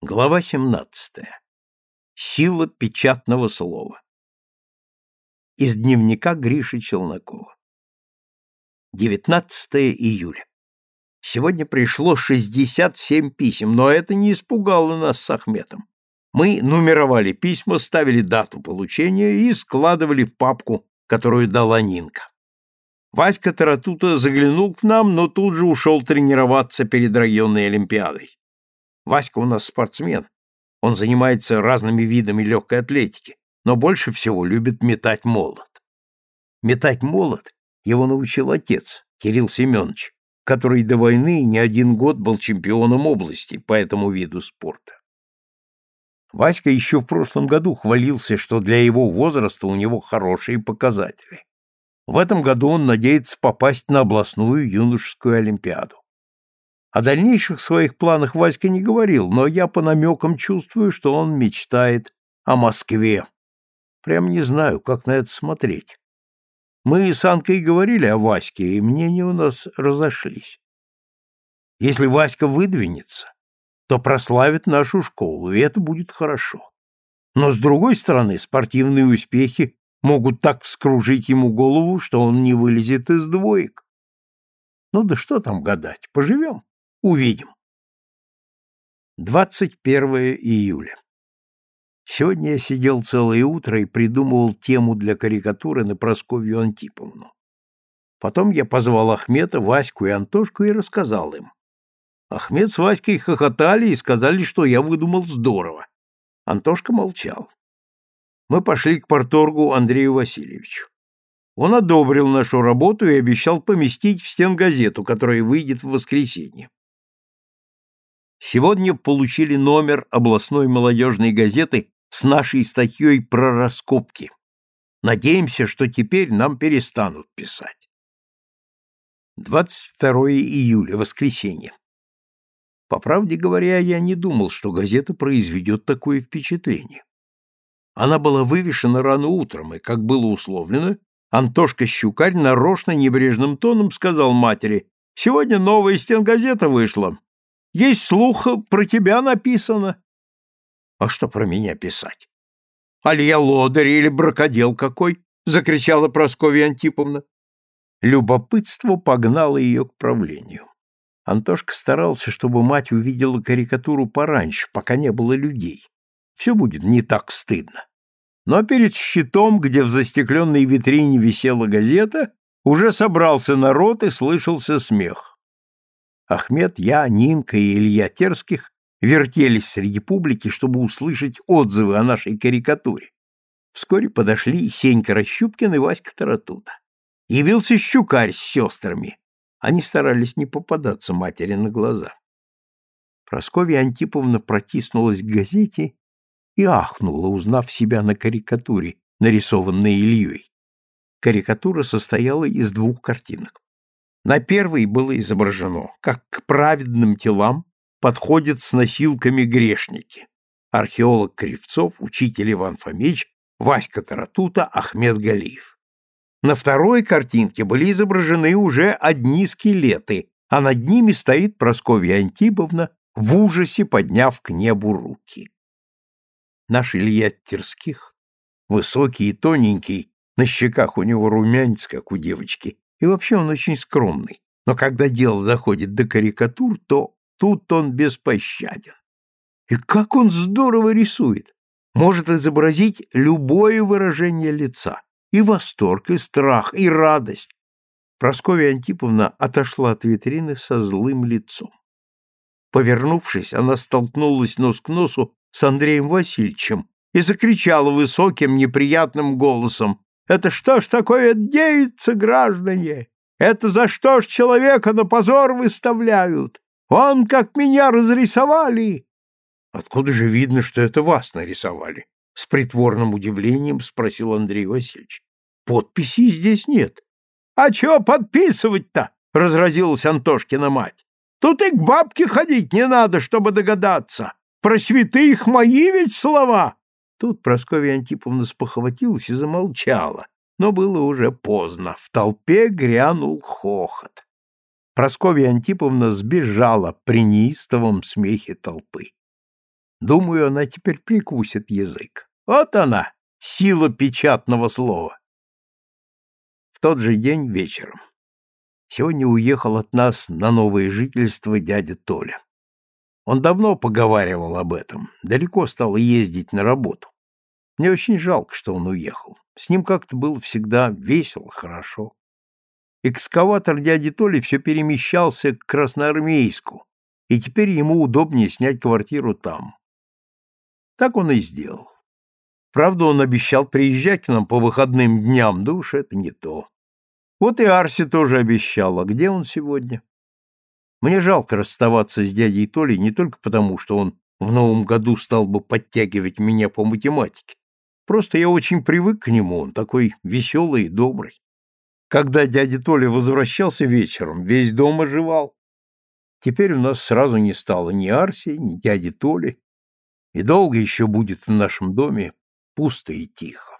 Глава 17. Сила печатного слова. Из дневника Гриши Челнокова. 19 июля. Сегодня пришло 67 писем, но это не испугало нас с Ахметом. Мы нумеровали письма, ставили дату получения и складывали в папку, которую дала Нинка. Васька Таратута заглянул к нам, но тут же ушел тренироваться перед районной олимпиадой. Васька у нас спортсмен. Он занимается разными видами легкой атлетики, но больше всего любит метать молот. Метать молот его научил отец, Кирилл Семенович, который до войны не один год был чемпионом области по этому виду спорта. Васька еще в прошлом году хвалился, что для его возраста у него хорошие показатели. В этом году он надеется попасть на областную юношескую олимпиаду. О дальнейших своих планах Васька не говорил, но я по намекам чувствую, что он мечтает о Москве. Прям не знаю, как на это смотреть. Мы с Анкой говорили о Ваське, и мнения у нас разошлись. Если Васька выдвинется, то прославит нашу школу, и это будет хорошо. Но, с другой стороны, спортивные успехи могут так вскружить ему голову, что он не вылезет из двоек. Ну да что там гадать, поживем. Увидим. 21 июля. Сегодня я сидел целое утро и придумывал тему для карикатуры на Просковью Антиповну. Потом я позвал Ахмета, Ваську и Антошку и рассказал им. Ахмед с Васькой хохотали и сказали, что я выдумал здорово. Антошка молчал. Мы пошли к порторгу Андрею Васильевичу. Он одобрил нашу работу и обещал поместить в стен газету, которая выйдет в воскресенье. Сегодня получили номер областной молодежной газеты с нашей статьей про раскопки. Надеемся, что теперь нам перестанут писать. 22 июля, воскресенье. По правде говоря, я не думал, что газета произведет такое впечатление. Она была вывешена рано утром, и, как было условлено, Антошка Щукарь нарочно небрежным тоном сказал матери, «Сегодня новая стенгазета вышла. Есть слух, про тебя написано. А что про меня писать? Аль я лодырь или бракодел какой? Закричала Прасковья Антиповна. Любопытство погнало ее к правлению. Антошка старался, чтобы мать увидела карикатуру пораньше, пока не было людей. Все будет не так стыдно. Но перед щитом, где в застекленной витрине висела газета, уже собрался народ и слышался смех. Ахмед, я, Нинка и Илья Терских вертелись среди публики, чтобы услышать отзывы о нашей карикатуре. Вскоре подошли Сенька Расщупкин и Васька Таратута. Явился Щукарь с сестрами. Они старались не попадаться матери на глаза. Прасковья Антиповна протиснулась к газете и ахнула, узнав себя на карикатуре, нарисованной Ильей. Карикатура состояла из двух картинок. На первой было изображено, как к праведным телам подходят с носилками грешники. Археолог Кривцов, учитель Иван Фомич, Васька Таратута, Ахмед Галиев. На второй картинке были изображены уже одни скелеты, а над ними стоит Прасковья Антиповна, в ужасе подняв к небу руки. Наш Илья Терских, высокий и тоненький, на щеках у него румянец, как у девочки, и вообще он очень скромный. Но когда дело доходит до карикатур, то тут он беспощаден. И как он здорово рисует! Может изобразить любое выражение лица. И восторг, и страх, и радость. Прасковья Антиповна отошла от витрины со злым лицом. Повернувшись, она столкнулась нос к носу с Андреем Васильевичем и закричала высоким неприятным голосом это что ж такое деется, граждане? Это за что ж человека на позор выставляют? Он как меня разрисовали!» «Откуда же видно, что это вас нарисовали?» С притворным удивлением спросил Андрей Васильевич. «Подписи здесь нет». «А чего подписывать-то?» — разразилась Антошкина мать. «Тут и к бабке ходить не надо, чтобы догадаться. Про святых мои ведь слова!» Тут Прасковья Антиповна спохватилась и замолчала, но было уже поздно. В толпе грянул хохот. Прасковья Антиповна сбежала при неистовом смехе толпы. Думаю, она теперь прикусит язык. Вот она, сила печатного слова. В тот же день вечером. Сегодня уехал от нас на новое жительство дядя Толя. Он давно поговаривал об этом, далеко стал ездить на работу. Мне очень жалко, что он уехал. С ним как-то было всегда весело, хорошо. Экскаватор дяди Толи все перемещался к Красноармейску, и теперь ему удобнее снять квартиру там. Так он и сделал. Правда, он обещал приезжать к нам по выходным дням, да уж это не то. Вот и Арси тоже обещал, а где он сегодня? Мне жалко расставаться с дядей Толей не только потому, что он в новом году стал бы подтягивать меня по математике. Просто я очень привык к нему, он такой веселый и добрый. Когда дядя Толя возвращался вечером, весь дом оживал. Теперь у нас сразу не стало ни Арси, ни дяди Толи, и долго еще будет в нашем доме пусто и тихо.